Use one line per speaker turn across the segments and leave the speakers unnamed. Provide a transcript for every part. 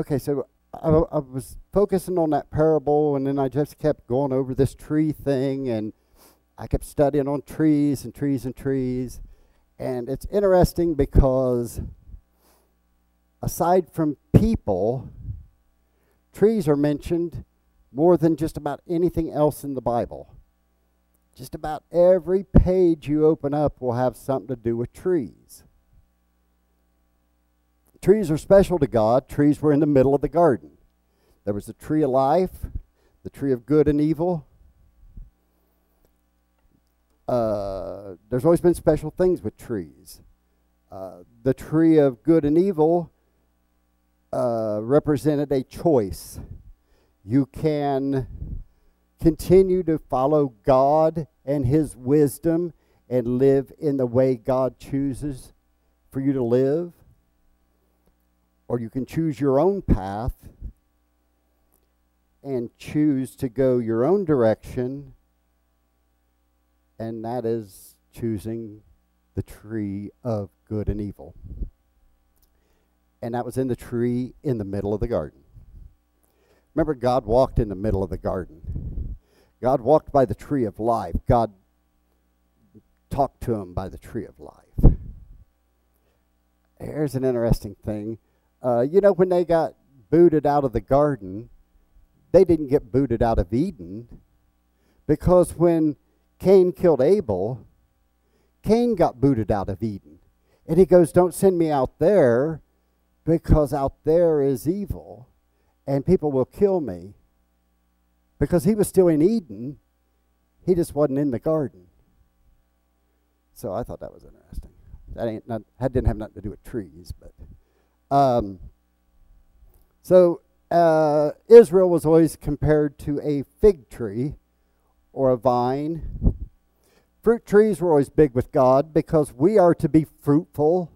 okay, so I, I was focusing on that parable, and then I just kept going over this tree thing, and I kept studying on trees and trees and trees. And it's interesting because aside from people, trees are mentioned more than just about anything else in the Bible. Just about every page you open up will have something to do with trees. Trees are special to God. Trees were in the middle of the garden. There was the tree of life, the tree of good and evil. Uh, there's always been special things with trees. Uh, the tree of good and evil uh, represented a choice. You can continue to follow God and His wisdom and live in the way God chooses for you to live, or you can choose your own path and choose to go your own direction, and that is choosing the tree of good and evil. And that was in the tree in the middle of the garden. Remember, God walked in the middle of the garden. God walked by the tree of life. God talked to him by the tree of life. Here's an interesting thing. Uh, you know, when they got booted out of the garden, they didn't get booted out of Eden because when Cain killed Abel, Cain got booted out of Eden. And he goes, Don't send me out there because out there is evil and people will kill me. Because he was still in Eden, he just wasn't in the garden. So I thought that was interesting. That ain't not, that didn't have nothing to do with trees, but um, so uh, Israel was always compared to a fig tree or a vine. Fruit trees were always big with God because we are to be fruitful.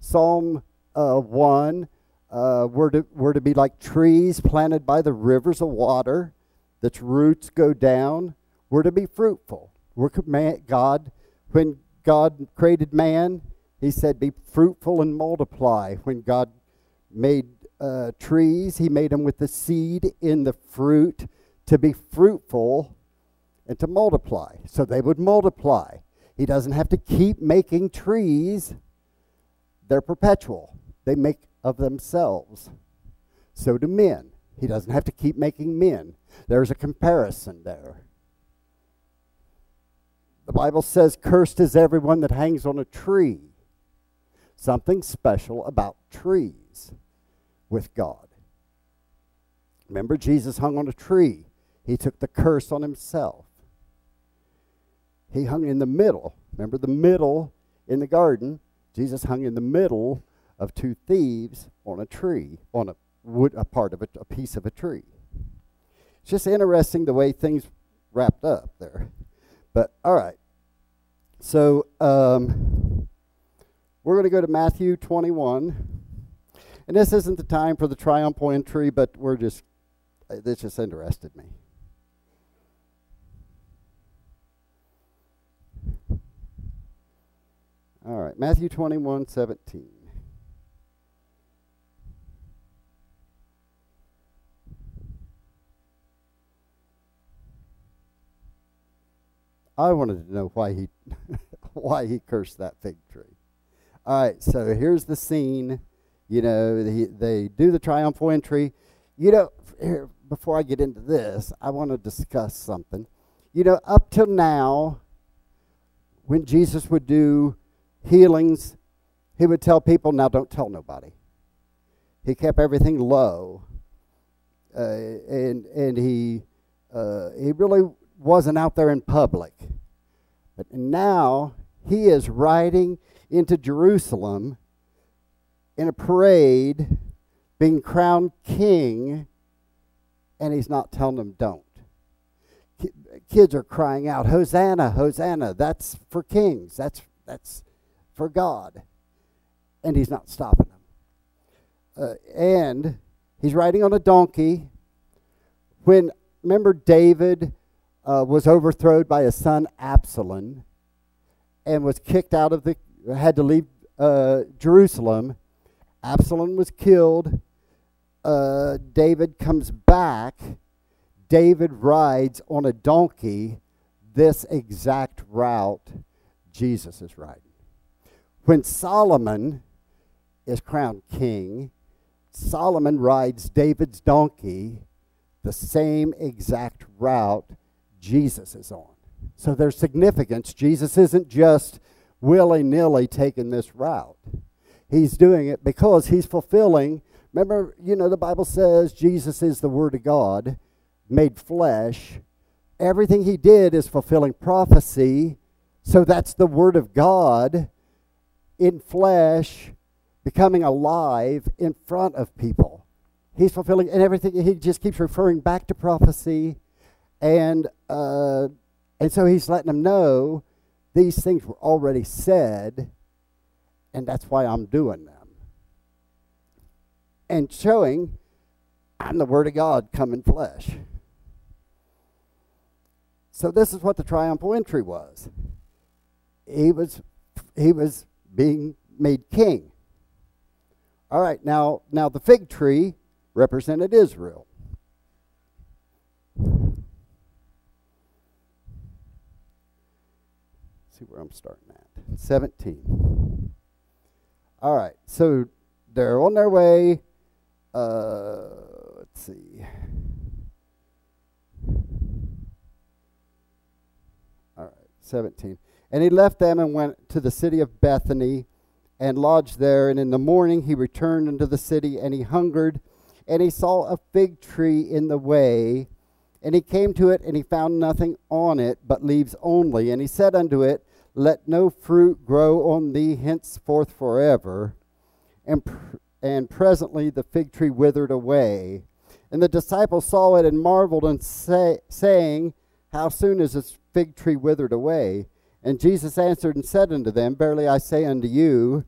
Psalm uh, 1 uh, we're, to, we're to be like trees planted by the rivers of water, that's roots go down. We're to be fruitful. We're God, when God created man, He said, "Be fruitful and multiply." When God made uh, trees, He made them with the seed in the fruit to be fruitful and to multiply, so they would multiply. He doesn't have to keep making trees; they're perpetual. They make of themselves. So do men. He doesn't have to keep making men. There's a comparison there. The Bible says, Cursed is everyone that hangs on a tree. Something special about trees with God. Remember, Jesus hung on a tree, he took the curse on himself. He hung in the middle. Remember the middle in the garden? Jesus hung in the middle of two thieves on a tree, on a wood, a part of a, a piece of a tree. It's just interesting the way things wrapped up there. But all right. So um, we're going to go to Matthew 21. And this isn't the time for the triumphal entry, but we're just, uh, this just interested me. All right, Matthew 21, 17. I wanted to know why he why he cursed that fig tree. All right, so here's the scene. You know, they, they do the triumphal entry. You know, here, before I get into this, I want to discuss something. You know, up till now, when Jesus would do healings, he would tell people, now don't tell nobody. He kept everything low. Uh, and and he uh, he really wasn't out there in public. But now he is riding into Jerusalem in a parade, being crowned king, and he's not telling them don't. Kids are crying out, Hosanna, Hosanna. That's for kings. That's, that's for God. And he's not stopping them. Uh, and he's riding on a donkey. When, remember David uh, was overthrown by his son Absalom and was kicked out of the, had to leave uh, Jerusalem. Absalom was killed. uh, David comes back, David rides on a donkey this exact route Jesus is riding. When Solomon is crowned king, Solomon rides David's donkey the same exact route Jesus is on. So there's significance. Jesus isn't just willy nilly taking this route, he's doing it because he's fulfilling. Remember, you know, the Bible says Jesus is the Word of God made flesh. Everything he did is fulfilling prophecy. So that's the Word of God in flesh becoming alive in front of people. He's fulfilling, and everything, he just keeps referring back to prophecy. And, uh, and so he's letting them know these things were already said, and that's why I'm doing them. And showing I'm the Word of God come in flesh. So this is what the triumphal entry was. He was he was being made king. All right, now now the fig tree represented Israel. See where I'm starting at. 17. All right, so they're on their way. Uh, let's see. All right, 17. And he left them and went to the city of Bethany and lodged there. And in the morning he returned into the city, and he hungered. And he saw a fig tree in the way. And he came to it, and he found nothing on it but leaves only. And he said unto it, Let no fruit grow on thee henceforth forever. And, pr- and presently the fig tree withered away. And the disciples saw it and marveled, and say, saying, How soon is this fig tree withered away? And Jesus answered and said unto them, Verily I say unto you,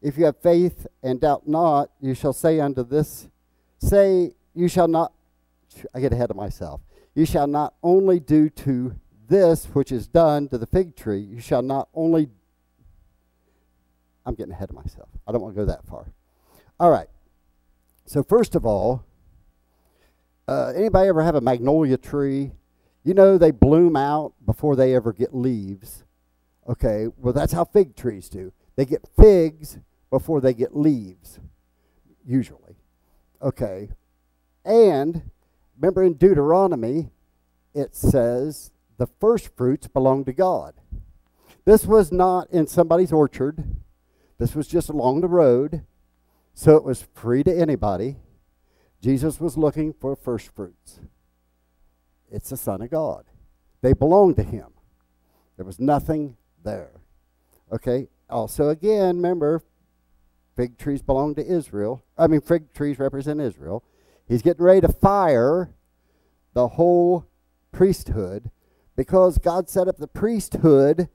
if you have faith and doubt not, you shall say unto this, say, you shall not, I get ahead of myself, you shall not only do to this which is done to the fig tree, you shall not only, I'm getting ahead of myself. I don't want to go that far. All right. So, first of all, uh, anybody ever have a magnolia tree? You know they bloom out before they ever get leaves. Okay, well, that's how fig trees do. They get figs before they get leaves, usually. Okay, and remember in Deuteronomy, it says the first fruits belong to God. This was not in somebody's orchard, this was just along the road, so it was free to anybody. Jesus was looking for first fruits. It's the Son of God. They belong to Him. There was nothing there. Okay, also, again, remember, fig trees belong to Israel. I mean, fig trees represent Israel. He's getting ready to fire the whole priesthood because God set up the priesthood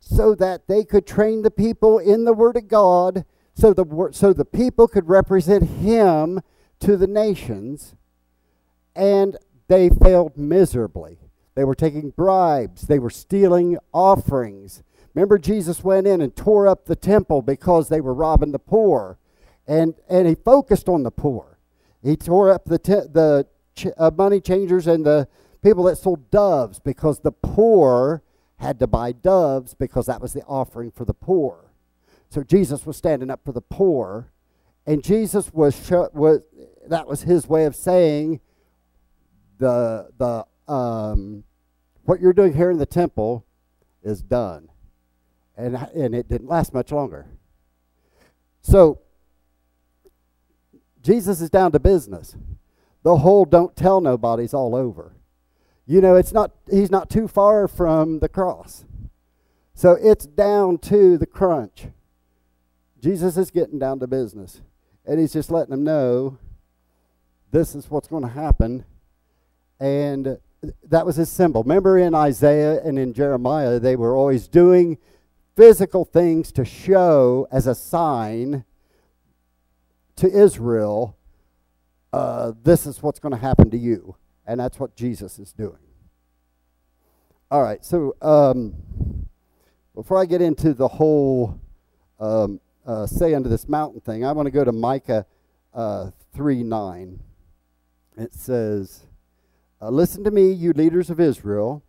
so that they could train the people in the Word of God, so the, so the people could represent Him to the nations, and they failed miserably. They were taking bribes, they were stealing offerings. Remember, Jesus went in and tore up the temple because they were robbing the poor, and, and he focused on the poor. He tore up the, the ch- uh, money changers and the people that sold doves because the poor had to buy doves because that was the offering for the poor. So Jesus was standing up for the poor, and Jesus was, was that was his way of saying the the um, what you're doing here in the temple is done. And, and it didn't last much longer. So, Jesus is down to business. The whole don't tell nobody's all over. You know, it's not, he's not too far from the cross. So it's down to the crunch. Jesus is getting down to business. And he's just letting them know this is what's going to happen. And that was his symbol. Remember in Isaiah and in Jeremiah, they were always doing physical things to show as a sign to Israel uh, this is what's going to happen to you. And that's what Jesus is doing. All right, so um, before I get into the whole um, uh, say unto this mountain thing, I want to go to Micah uh, 3 9. It says, uh, Listen to me, you leaders of Israel.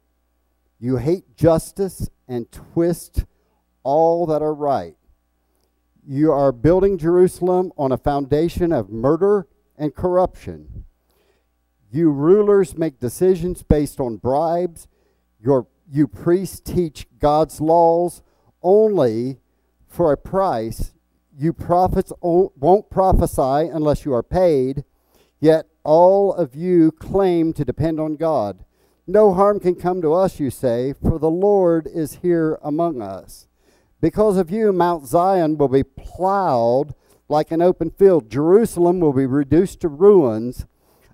You hate justice and twist all that are right. You are building Jerusalem on a foundation of murder and corruption. You rulers make decisions based on bribes. Your, you priests teach God's laws only for a price. You prophets won't prophesy unless you are paid. Yet all of you claim to depend on God. No harm can come to us, you say, for the Lord is here among us. Because of you, Mount Zion will be plowed like an open field. Jerusalem will be reduced to ruins.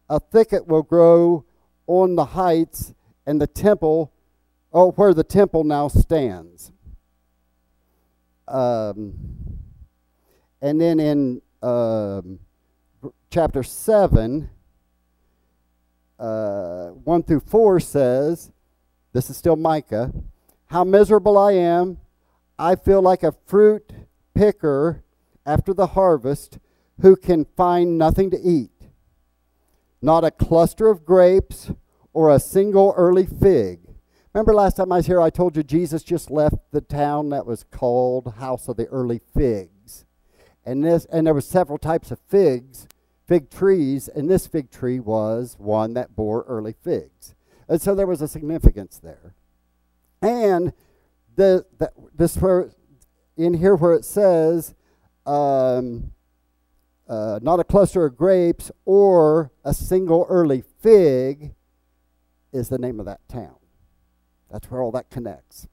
A thicket will grow on the heights, and the temple, oh, where the temple now stands. Um, and then in um, chapter 7, uh, 1 through 4 says, This is still Micah, how miserable I am I feel like a fruit picker after the harvest who can find nothing to eat. Not a cluster of grapes or a single early fig. Remember last time I was here, I told you Jesus just left the town that was called House of the Early Figs. And, this, and there were several types of figs, fig trees, and this fig tree was one that bore early figs. And so there was a significance there. And the, the this where in here where it says um, uh, not a cluster of grapes or a single early fig is the name of that town. That's where all that connects.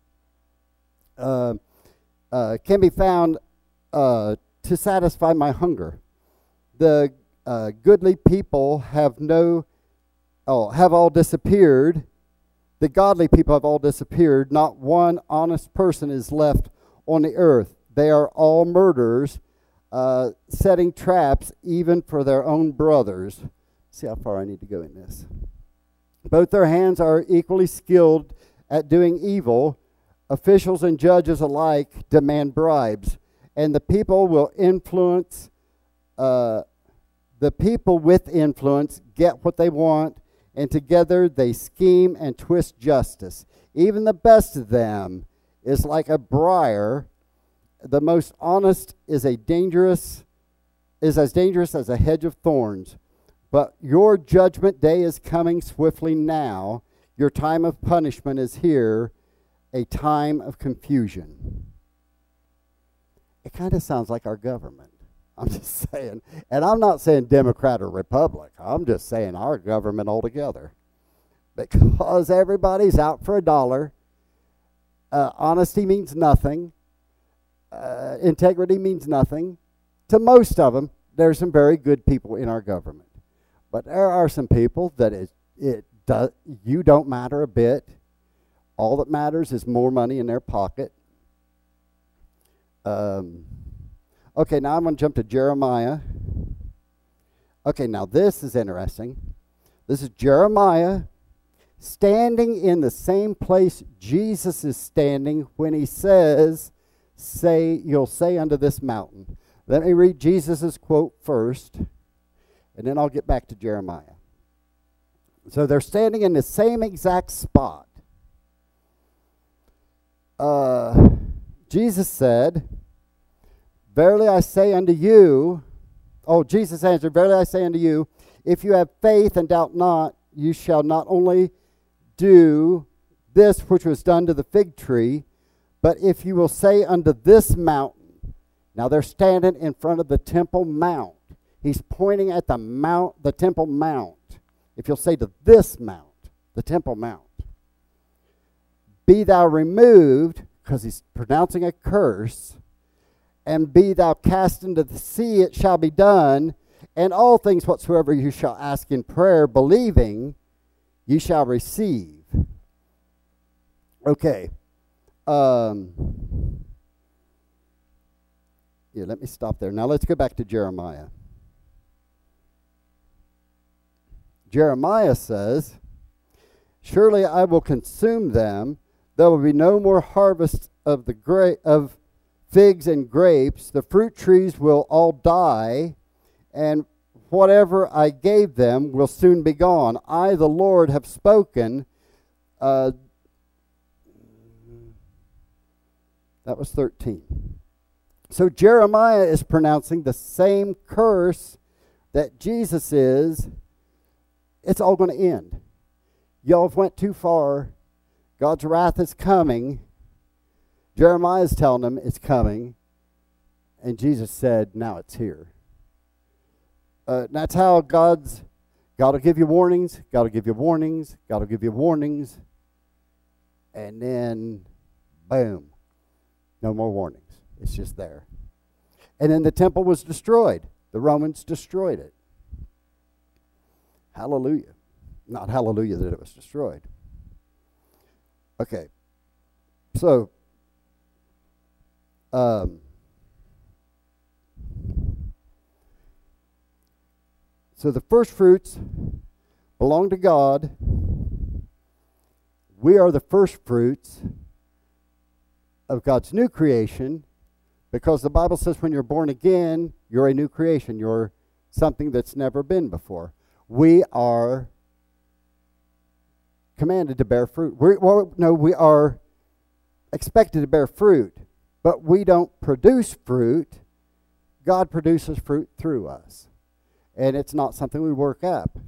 Uh, uh, can be found uh, to satisfy my hunger. The uh, goodly people have no, oh, have all disappeared the godly people have all disappeared. Not one honest person is left on the earth. They are all murderers, uh, setting traps even for their own brothers. See how far I need to go in this. Both their hands are equally skilled at doing evil. Officials and judges alike demand bribes, and the people will influence. Uh, the people with influence get what they want and together they scheme and twist justice. Even the best of them is like a briar. The most honest is a dangerous is as dangerous as a hedge of thorns. But your judgment day is coming swiftly now. Your time of punishment is here, a time of confusion. It kind of sounds like our government. I'm just saying. And I'm not saying Democrat or Republic. I'm just saying our government altogether. Because everybody's out for a dollar. Uh, honesty means nothing. Uh, integrity means nothing. To most of them, there's some very good people in our government. But there are some people that it, it does, you don't matter a bit. All that matters is more money in their pocket. Um, Okay, now I'm going to jump to Jeremiah. Okay, now this is interesting. This is Jeremiah standing in the same place Jesus is standing when he says, Say, you'll say unto this mountain. Let me read Jesus' quote first, and then I'll get back to Jeremiah. So they're standing in the same exact spot. Uh, Jesus said, Verily I say unto you, oh, Jesus answered, Verily I say unto you, if you have faith and doubt not, you shall not only do this which was done to the fig tree, but if you will say unto this mountain, now they're standing in front of the temple mount. He's pointing at the mount, the temple mount. If you'll say to this mount, the temple mount, be thou removed, because he's pronouncing a curse, and be thou cast into the sea, it shall be done. And all things whatsoever you shall ask in prayer, believing, you shall receive. Okay. Um, yeah, let me stop there. Now let's go back to Jeremiah. Jeremiah says, Surely I will consume them. There will be no more harvest of the gra- of figs and grapes, the fruit trees will all die, and whatever I gave them will soon be gone. I, the Lord, have spoken. Uh, that was 13. So Jeremiah is pronouncing the same curse that Jesus is. It's all going to end. Y'all have went too far. God's wrath is coming. Jeremiah is telling them it's coming. And Jesus said, now it's here. Uh, that's how God's God will give you warnings, God will give you warnings, God will give you warnings, and then boom, no more warnings. It's just there. And then the temple was destroyed. The Romans destroyed it. Hallelujah. Not hallelujah that it was destroyed. Okay. So, um, So the first fruits belong to God. We are the first fruits of God's new creation because the Bible says when you're born again, you're a new creation. You're something that's never been before. We are commanded to bear fruit. We're, well, no, we are expected to bear fruit, but we don't produce fruit. God produces fruit through us. And it's not something we work up.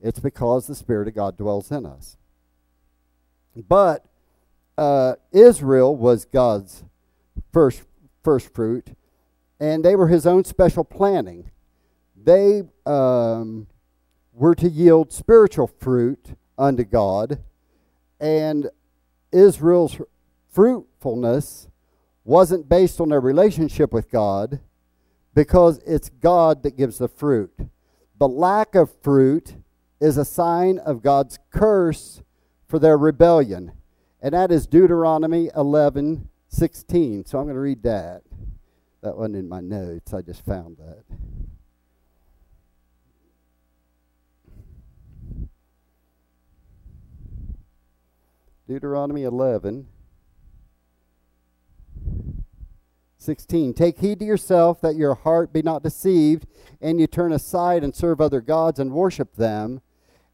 It's because the Spirit of God dwells in us. But uh, Israel was God's first first fruit, and they were His own special planting. They um, were to yield spiritual fruit unto God, and Israel's fruitfulness wasn't based on their relationship with God because it's God that gives the fruit. The lack of fruit is a sign of God's curse for their rebellion. And that is Deuteronomy 11 16. So I'm going to read that. That wasn't in my notes, I just found that. Deuteronomy 11 16. Take heed to yourself that your heart be not deceived, and you turn aside and serve other gods and worship them.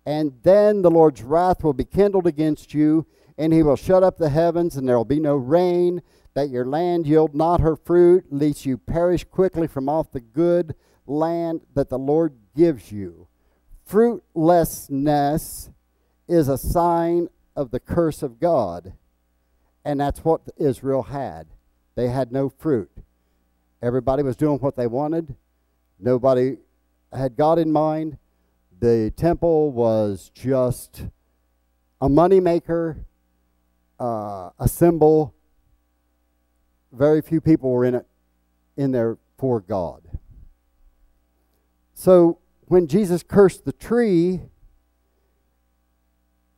And then the Lord's wrath will be kindled against you, and he will shut up the heavens, and there will be no rain, that your land yield not her fruit, lest you perish quickly from off the good land that the Lord gives you. Fruitlessness is a sign of the curse of God, and that's what Israel had. They had no fruit. Everybody was doing what they wanted. Nobody had God in mind. The temple was just a moneymaker, uh, a symbol. Very few people were in it, in there for God. So when Jesus cursed the tree,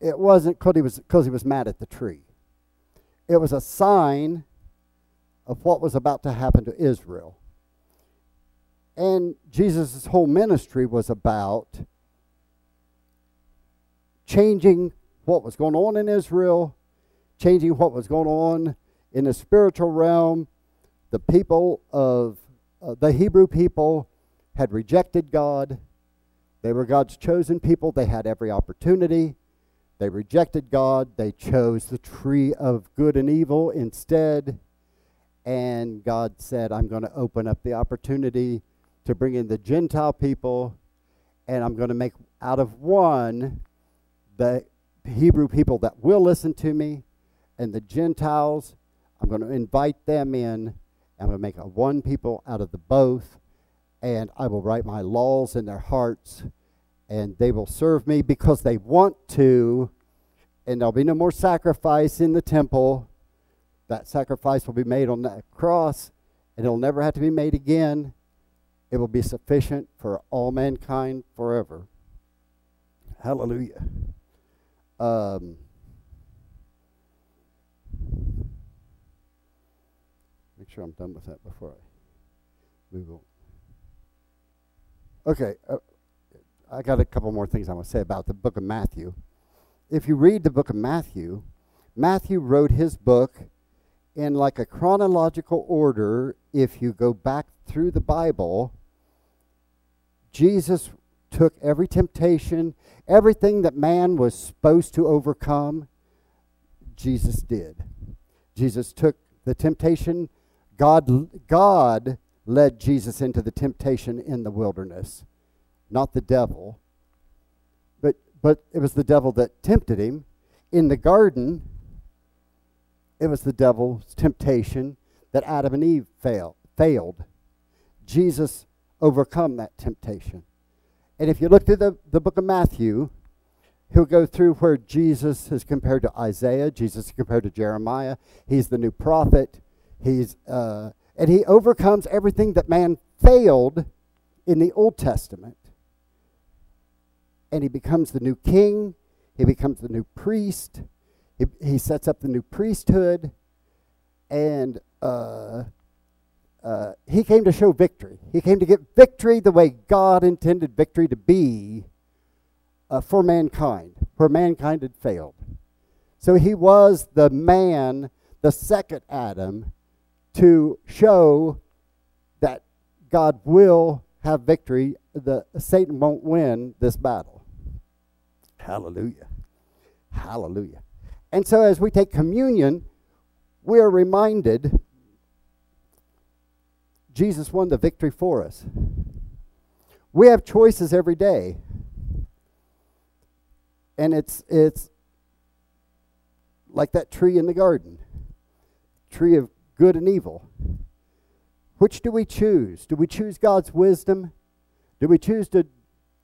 it wasn't because he was because he was mad at the tree. It was a sign of what was about to happen to Israel. And Jesus' whole ministry was about changing what was going on in Israel, changing what was going on in the spiritual realm. The people of uh, the Hebrew people had rejected God. They were God's chosen people. They had every opportunity. They rejected God. They chose the tree of good and evil instead. And God said, I'm going to open up the opportunity to bring in the Gentile people, and I'm going to make out of one the Hebrew people that will listen to me, and the Gentiles, I'm going to invite them in. I'm going to make a one people out of the both, and I will write my laws in their hearts, and they will serve me because they want to, and there'll be no more sacrifice in the temple that sacrifice will be made on that cross, and it'll never have to be made again. It will be sufficient for all mankind forever. Hallelujah. Um, make sure I'm done with that before I move on. Okay, uh, I got a couple more things I want to say about the book of Matthew. If you read the book of Matthew, Matthew wrote his book in like a chronological order if you go back through the Bible Jesus took every temptation, everything that man was supposed to overcome, Jesus did. Jesus took the temptation. God, God led Jesus into the temptation in the wilderness, not the devil. But, but it was the devil that tempted him. In the garden, it was the devil's temptation that Adam and Eve failed. failed. Jesus overcome that temptation. And if you look through the, the book of Matthew, he'll go through where Jesus is compared to Isaiah, Jesus is compared to Jeremiah. He's the new prophet. He's uh, and he overcomes everything that man failed in the Old Testament. And he becomes the new king. He becomes the new priest. He, he sets up the new priesthood. And uh, uh, he came to show victory. He came to get victory the way God intended victory to be uh, for mankind, where mankind had failed. So he was the man, the second Adam, to show that God will have victory. The Satan won't win this battle. Hallelujah. Hallelujah. And so as we take communion, we are reminded Jesus won the victory for us. We have choices every day. And it's it's like that tree in the garden. Tree of good and evil. Which do we choose? Do we choose God's wisdom? Do we choose to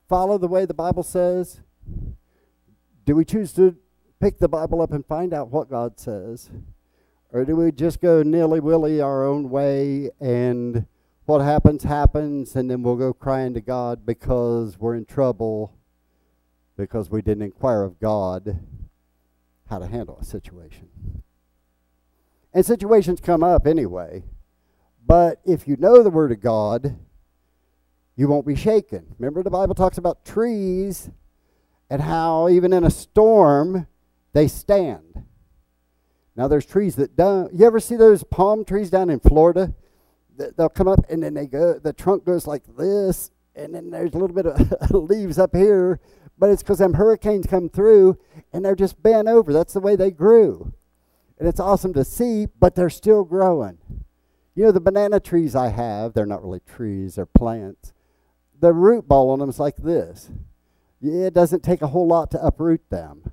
follow the way the Bible says? Do we choose to pick the Bible up and find out what God says? Or do we just go nilly willy our own way and what happens, happens, and then we'll go crying to God because we're in trouble because we didn't inquire of God how to handle a situation? And situations come up anyway. But if you know the Word of God, you won't be shaken. Remember, the Bible talks about trees and how even in a storm, they stand. Now there's trees that don't. You ever see those palm trees down in Florida? They'll come up and then they go. The trunk goes like this, and then there's a little bit of leaves up here, but it's because them hurricanes come through and they're just bent over. That's the way they grew, and it's awesome to see. But they're still growing. You know the banana trees I have. They're not really trees. They're plants. The root ball on them is like this. It doesn't take a whole lot to uproot them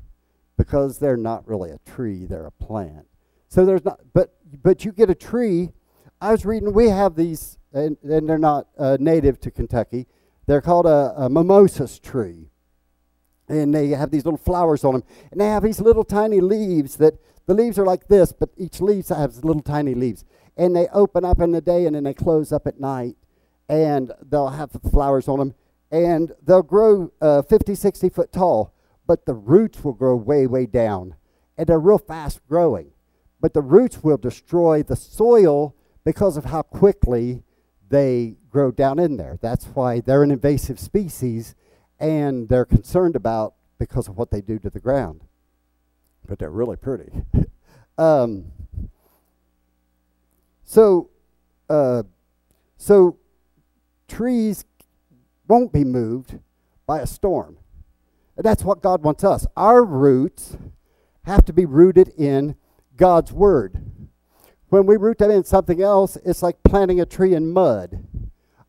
because they're not really a tree, they're a plant. So there's not, but but you get a tree. I was reading, we have these, and, and they're not uh, native to Kentucky. They're called a, a mimosas tree, and they have these little flowers on them, and they have these little tiny leaves that the leaves are like this, but each leaf has little tiny leaves, and they open up in the day and then they close up at night, and they'll have flowers on them, and they'll grow uh, 50, 60 foot tall but the roots will grow way, way down. And they're real fast growing. But the roots will destroy the soil because of how quickly they grow down in there. That's why they're an invasive species and they're concerned about because of what they do to the ground. But they're really pretty. um, so, uh, so trees won't be moved by a storm. And that's what God wants us. Our roots have to be rooted in God's Word. When we root them in something else, it's like planting a tree in mud.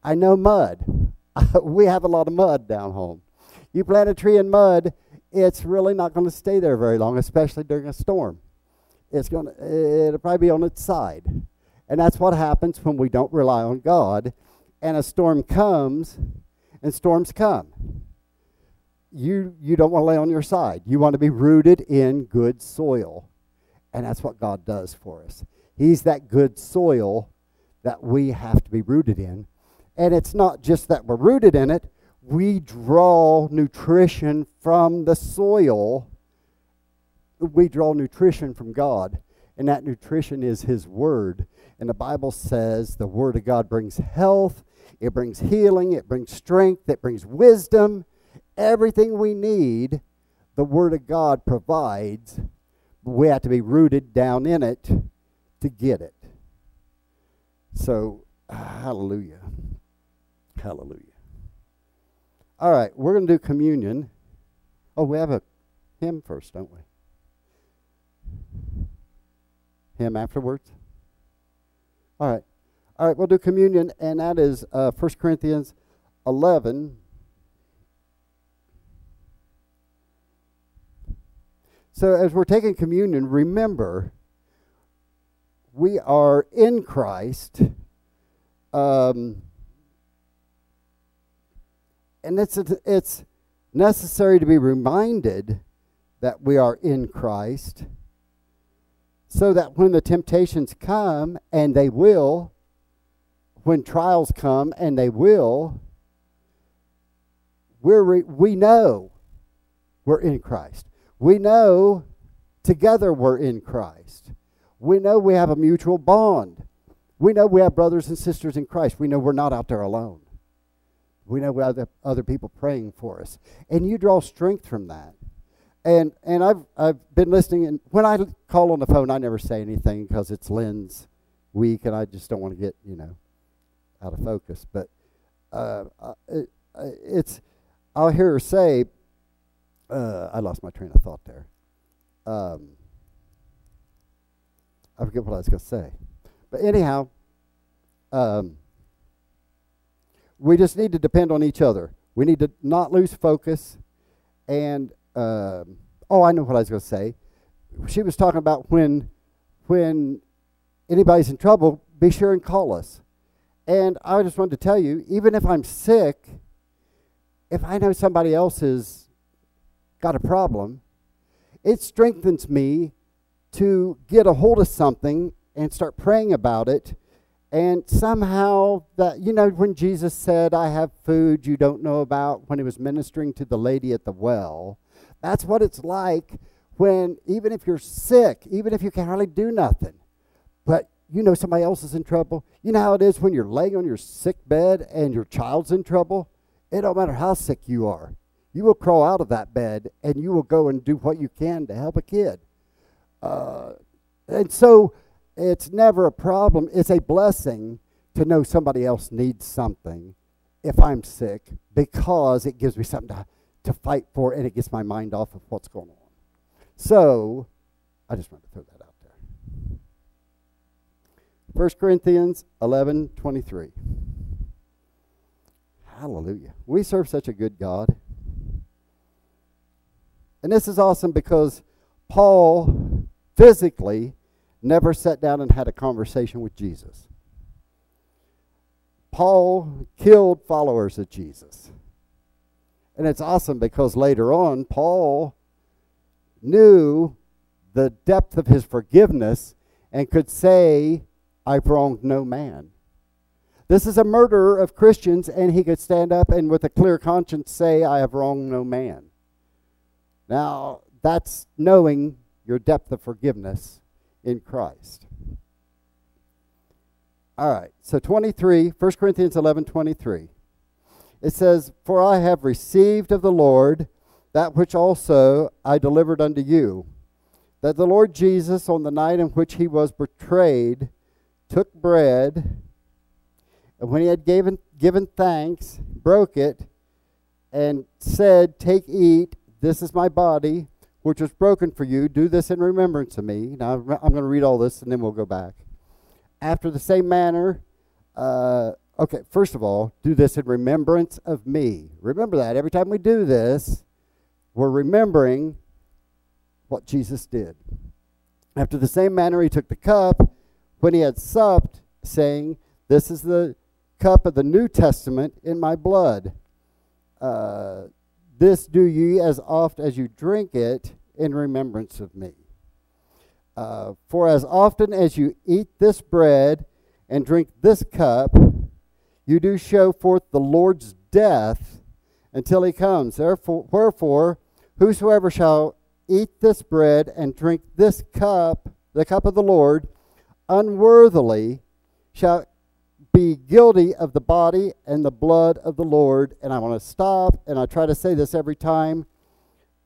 I know mud. we have a lot of mud down home. You plant a tree in mud, it's really not going to stay there very long, especially during a storm. It's going to it'll probably be on its side. And that's what happens when we don't rely on God and a storm comes and storms come you, you don't want to lay on your side. You want to be rooted in good soil. And that's what God does for us. He's that good soil that we have to be rooted in. And it's not just that we're rooted in it, we draw nutrition from the soil. We draw nutrition from God, and that nutrition is His Word. And the Bible says the Word of God brings health, it brings healing, it brings strength, it brings wisdom, Everything we need, the Word of God provides. We have to be rooted down in it to get it. So, hallelujah. Hallelujah. All right, we're going to do communion. Oh, we have a hymn first, don't we? Hymn afterwards? All right. All right, we'll do communion, and that is uh, 1 Corinthians 11. So, as we're taking communion, remember we are in Christ. Um, and it's, it's necessary to be reminded that we are in Christ so that when the temptations come, and they will, when trials come, and they will, we're re- we know we're in Christ. We know together we're in Christ. We know we have a mutual bond. We know we have brothers and sisters in Christ. We know we're not out there alone. We know have other people praying for us. And you draw strength from that. And and I've I've been listening and when I call on the phone I never say anything because it's Lynn's week and I just don't want to get, you know, out of focus. But uh, uh it, uh, it's I'll hear her say uh, I lost my train of thought there. Um, I forget what I was going to say. But anyhow, um, we just need to depend on each other. We need to not lose focus. And um, oh, I know what I was going to say. She was talking about when when anybody's in trouble, be sure and call us. And I just wanted to tell you, even if I'm sick, if I know somebody else has got a problem, it strengthens me to get a hold of something and start praying about it and somehow that you know when Jesus said, "I have food you don't know about," when he was ministering to the lady at the well, that's what it's like when even if you're sick, even if you can hardly do nothing, but you know somebody else is in trouble. You know how it is when you're laying on your sick bed and your child's in trouble. It don't matter how sick you are. You will crawl out of that bed and you will go and do what you can to help a kid. Uh, and so it's never a problem. It's a blessing to know somebody else needs something if I'm sick because it gives me something to, to fight for and it gets my mind off of what's going on. So, I just wanted to throw that out there. 1 Corinthians 11 23. Hallelujah. We serve such a good God. And this is awesome because Paul physically never sat down and had a conversation with Jesus. Paul killed followers of Jesus. And it's awesome because later on, Paul knew the depth of his forgiveness and could say, I've wronged no man. This is a murderer of Christians, and he could stand up and with a clear conscience say, I have wronged no man. Now, that's knowing your depth of forgiveness in Christ. All right, so 23, 1 Corinthians 11 23. It says, For I have received of the Lord that which also I delivered unto you, that the Lord Jesus, on the night in which he was betrayed, took bread, and when he had given, given thanks, broke it, and said, Take, eat, this is my body, which was broken for you. Do this in remembrance of me. Now, I'm going to read all this and then we'll go back. After the same manner, uh, okay, first of all, do this in remembrance of me. Remember that. Every time we do this, we're remembering what Jesus did. After the same manner, he took the cup when he had supped, saying, This is the cup of the New Testament in my blood. Uh, this do ye as oft as you drink it in remembrance of me. Uh, for as often as you eat this bread and drink this cup, you do show forth the Lord's death until he comes. Therefore, wherefore, whosoever shall eat this bread and drink this cup, the cup of the Lord, unworthily shall be guilty of the body and the blood of the Lord. And I want to stop, and I try to say this every time.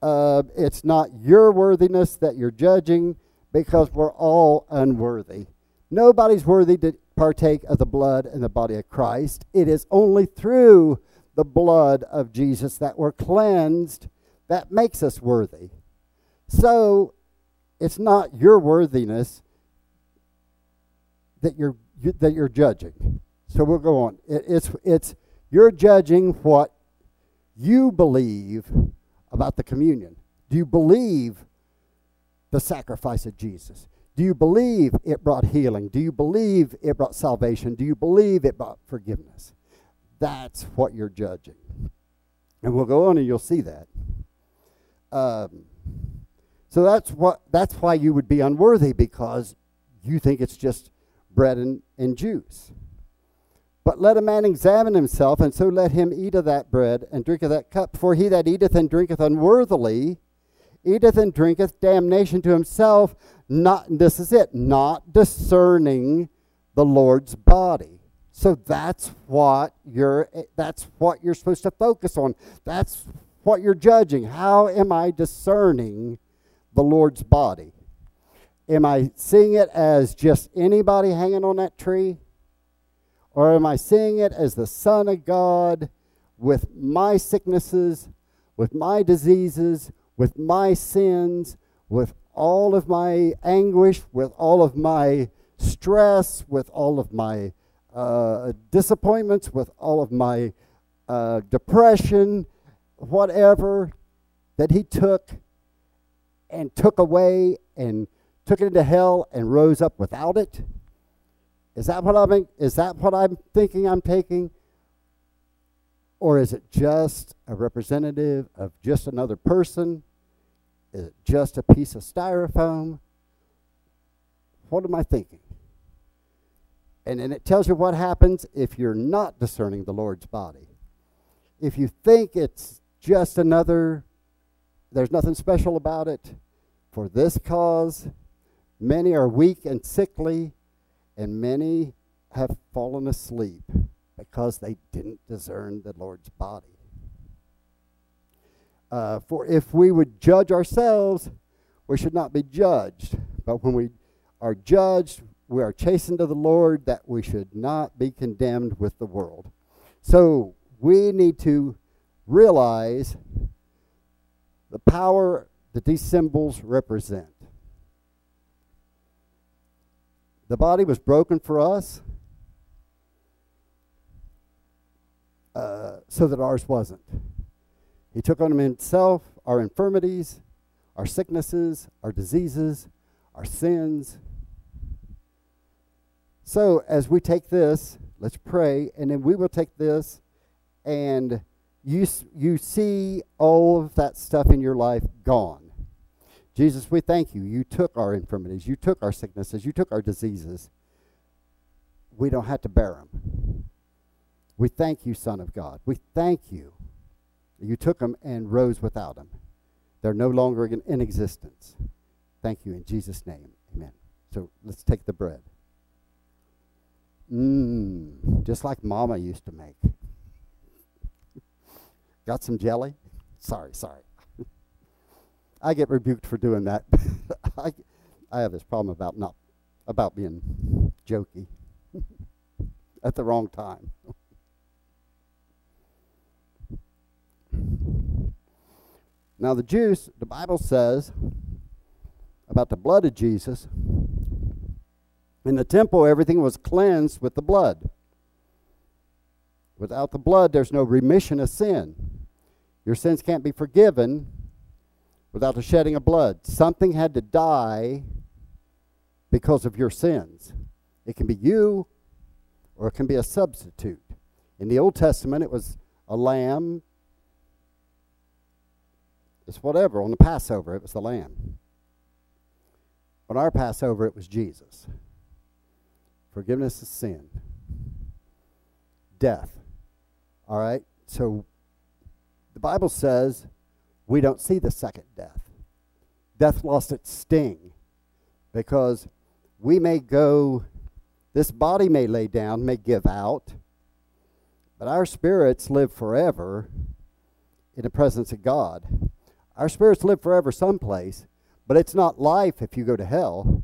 Uh, it's not your worthiness that you're judging because we're all unworthy. Nobody's worthy to partake of the blood and the body of Christ. It is only through the blood of Jesus that we're cleansed that makes us worthy. So it's not your worthiness that you're you, that you're judging. So we'll go on. It, it's it's you're judging what you believe about the communion. Do you believe the sacrifice of Jesus? Do you believe it brought healing? Do you believe it brought salvation? Do you believe it brought forgiveness? That's what you're judging. And we'll go on and you'll see that. Um, so that's what that's why you would be unworthy because you think it's just bread and, and juice. But let a man examine himself, and so let him eat of that bread and drink of that cup. For he that eateth and drinketh unworthily eateth and drinketh damnation to himself, not this is it, not discerning the Lord's body. So that's what you're eh, that's what you're supposed to focus on. That's what you're judging. How am I discerning the Lord's body? Am I seeing it as just anybody hanging on that tree? Or am I seeing it as the Son of God with my sicknesses, with my diseases, with my sins, with all of my anguish, with all of my stress, with all of my uh, disappointments, with all of my uh, depression, whatever that he took and took away and took it into hell and rose up without it? Is that what I'm is that what I'm thinking I'm taking? Or is it just a representative of just another person? Is it just a piece of styrofoam? What am I thinking? And then it tells you what happens if you're not discerning the Lord's body. If you think it's just another, there's nothing special about it, for this cause, many are weak and sickly, and many have fallen asleep because they didn't discern the Lord's body. Uh, for if we would judge ourselves, we should not be judged. But when we are judged, we are chastened to the Lord that we should not be condemned with the world. So we need to realize the power that these symbols represent. The body was broken for us uh, so that ours wasn't. He took on himself our infirmities, our sicknesses, our diseases, our sins. So, as we take this, let's pray, and then we will take this, and you, you see all of that stuff in your life gone. Jesus, we thank you. You took our infirmities, you took our sicknesses, you took our diseases. We don't have to bear them. We thank you, Son of God. We thank you you took them and rose without them. They're no longer in, existence. Thank you in Jesus' name. Amen. So let's take the bread. Mmm, just like Mama used to make. Got some jelly? Sorry, sorry. I get rebuked for doing that. I, I have this problem about not about being jokey at the wrong time. Now, the juice, the Bible says about the blood of Jesus, in the temple, everything was cleansed with the blood. Without the blood, there's no remission of sin. Your sins can't be forgiven without the shedding of blood. Something had to die because of your sins. It can be you or it can be a substitute. In the Old Testament, it was a lamb it's whatever. On the Passover, it was the lamb. On our Passover, it was Jesus. Forgiveness of sin. Death. All right? So the Bible says we don't see the second death. Death lost its sting because we may go, this body may lay down, may give out, but our spirits live forever in the presence of God. Our spirits live forever someplace, but it's not life if you go to hell.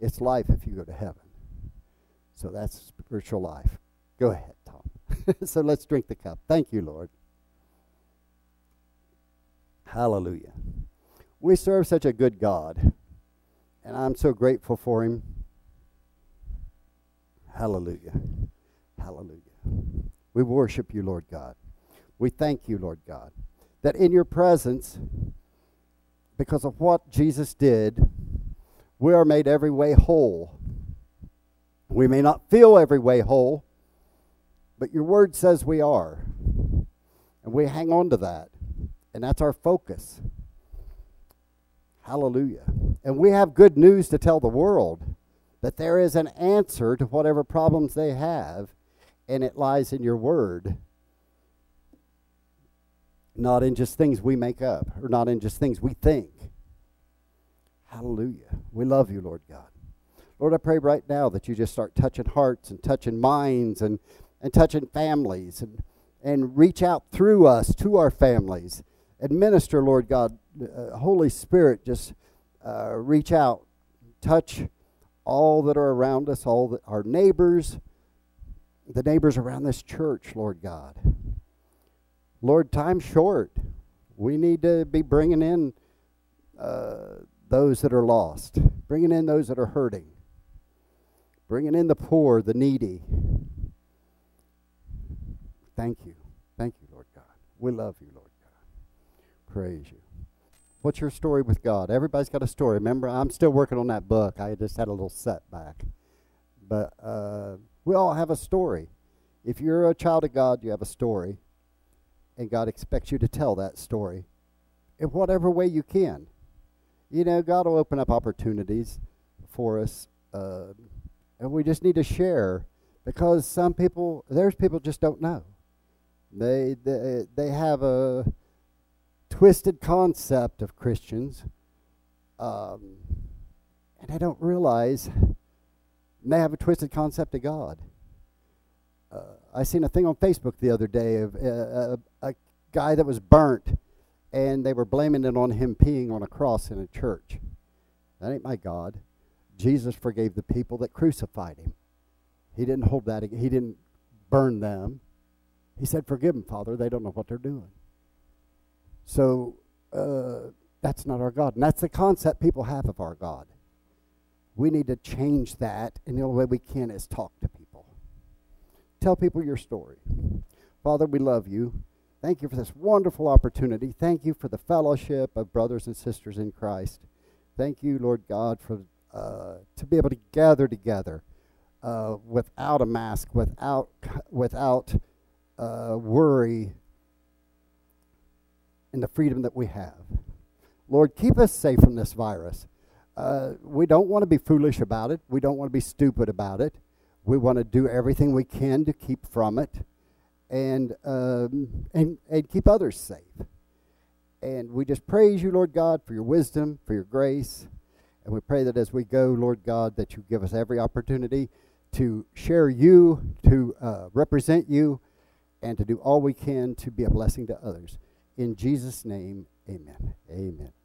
It's life if you go to heaven. So that's spiritual life. Go ahead, Tom. so let's drink the cup. Thank you, Lord. Hallelujah. We serve such a good God, and I'm so grateful for him. Hallelujah. Hallelujah. We worship you, Lord God. We thank you, Lord God, that in your presence, because of what Jesus did, we are made every way whole. We may not feel every way whole, but your word says we are. And we hang on to that. And that's our focus. Hallelujah. And we have good news to tell the world that there is an answer to whatever problems they have, and it lies in your word, not in just things we make up, or not in just things we think. Hallelujah. We love you, Lord God. Lord, I pray right now that you just start touching hearts and touching minds and, and touching families and, and reach out through us to our families. Administer, Lord God, uh, Holy Spirit, just uh, reach out, touch all that are around us, all the, our neighbors, the neighbors around this church, Lord God. Lord, time's short. We need to be bringing in uh, those that are lost, bringing in those that are hurting, bringing in the poor, the needy. Thank you. Thank you, Lord God. We love you, Lord. Praise you. What's your story with God? Everybody's got a story. Remember, I'm still working on that book. I just had a little setback. But uh, we all have a story. If you're a child of God, you have a story. And God expects you to tell that story in whatever way you can. You know, God will open up opportunities for us. Uh, and we just need to share because some people, there's people just don't know. They, they, they have a twisted concept of Christians, um, and they don't realize they have a twisted concept of God. Uh, I seen a thing on Facebook the other day of uh, a, a guy that was burnt, and they were blaming it on him peeing on a cross in a church. That ain't my God. Jesus forgave the people that crucified him. He didn't hold that. He didn't burn them. He said, "Forgive them, Father. They don't know what they're doing." So uh, that's not our God. And that's the concept people have of our God. We need to change that, and the only way we can is talk to people. Tell people your story. Father, we love you. Thank you for this wonderful opportunity. Thank you for the fellowship of brothers and sisters in Christ. Thank you, Lord God, for uh, to be able to gather together uh, without a mask, without without uh, worry, and the freedom that we have. Lord, keep us safe from this virus. Uh, we don't want to be foolish about it. We don't want to be stupid about it. We want to do everything we can to keep from it and, um, and, and keep others safe. And we just praise you, Lord God, for your wisdom, for your grace. And we pray that as we go, Lord God, that you give us every opportunity to share you, to uh, represent you, and to do all we can to be a blessing to others. In Jesus' name, amen. Amen.